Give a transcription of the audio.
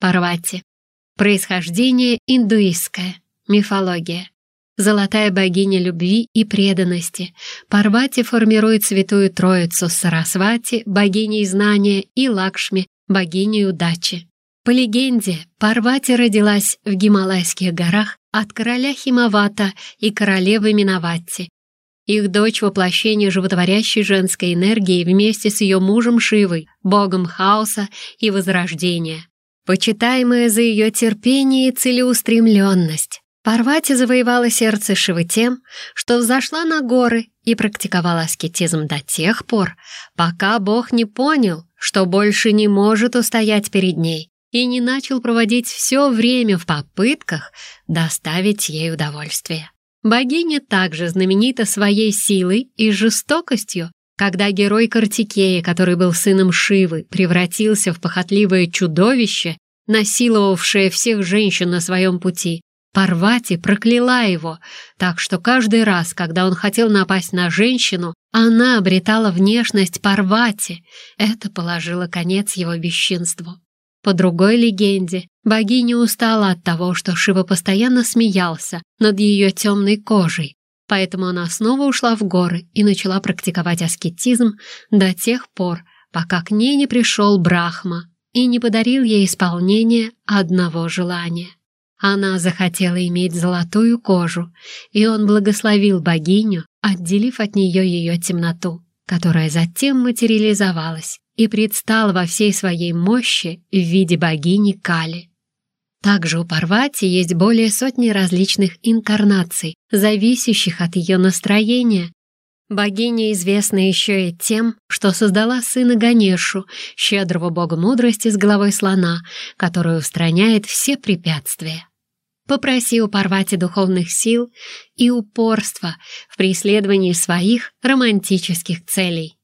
Парвати. Происхождение индуистское. Мифология. Золотая богиня любви и преданности. Парвати формирует святую троицу Сарасвати, богиней знания, и Лакшми, богиней удачи. По легенде, Парвати родилась в Гималайских горах от короля Химавата и королевы Минаватти. Их дочь воплощение животворящей женской энергии вместе с ее мужем Шивой, богом хаоса и возрождения. Почитаемая за ее терпение и целеустремленность, Парвати завоевала сердце Шивы тем, что взошла на горы и практиковала аскетизм до тех пор, пока Бог не понял, что больше не может устоять перед ней и не начал проводить все время в попытках доставить ей удовольствие. Богиня также знаменита своей силой и жестокостью, когда герой Картикея, который был сыном Шивы, превратился в похотливое чудовище, насиловавшее всех женщин на своем пути, Парвати прокляла его, так что каждый раз, когда он хотел напасть на женщину, она обретала внешность Парвати. Это положило конец его бесчинству. По другой легенде, богиня устала от того, что Шива постоянно смеялся над ее темной кожей, поэтому она снова ушла в горы и начала практиковать аскетизм до тех пор, пока к ней не пришел Брахма и не подарил ей исполнение одного желания. Она захотела иметь золотую кожу, и он благословил богиню, отделив от нее ее темноту, которая затем материализовалась и предстала во всей своей мощи в виде богини Кали. Также у Парвати есть более сотни различных инкарнаций, зависящих от ее настроения. Богиня известна еще и тем, что создала сына Ганешу, щедрого бога мудрости с головой слона, который устраняет все препятствия. Попроси у Парвати духовных сил и упорства в преследовании своих романтических целей.